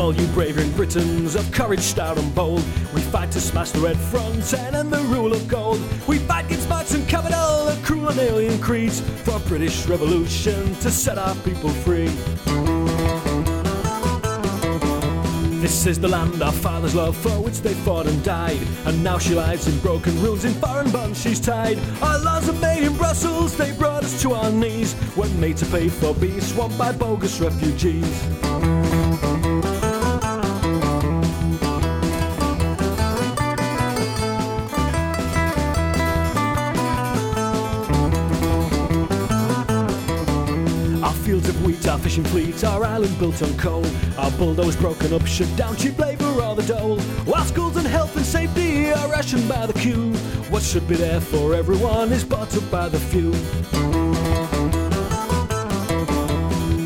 all you brave young Britons of courage stout and bold. We fight to smash the red front and end the rule of gold. We fight against Marx and capital, the cruel and alien creeds, for a British revolution to set our people free. This is the land our fathers loved, for which they fought and died. And now she lies in broken rules, in foreign bonds she's tied. Our laws are made in Brussels, they brought us to our knees. When made to pay for being swamped by bogus refugees. Our fields of wheat, our fishing fleets, our island built on coal. Our bulldoze broken up, shut down, cheap labour or the dole. While schools and health and safety are rationed by the queue. What should be there for everyone is bought up by the few.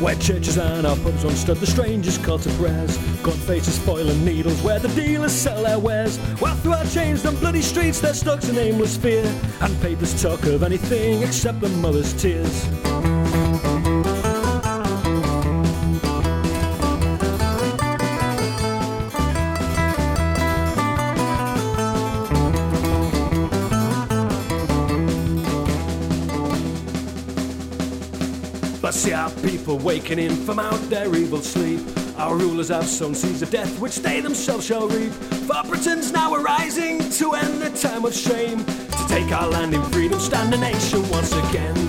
Where churches and our pubs once stood, the strangers called to prayers. Gun faces, foil and needles, where the dealers sell their wares. While through our chains and bloody streets there stalks an aimless fear. And papers talk of anything except the mother's tears. But see our people wakening from out their evil sleep. Our rulers have sown seeds of death, which they themselves shall reap. For Britons now arising to end the time of shame. To take our land in freedom, stand a nation once again.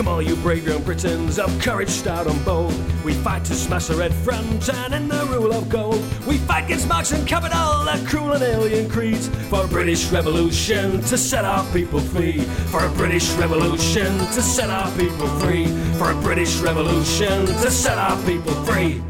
Come all you brave young Britons of courage stout and bold. We fight to smash the red front and end the rule of gold. We fight against Marx and capital, the cruel and alien creeds. For a British revolution to set our people free. For a British revolution to set our people free. For a British revolution to set our people free.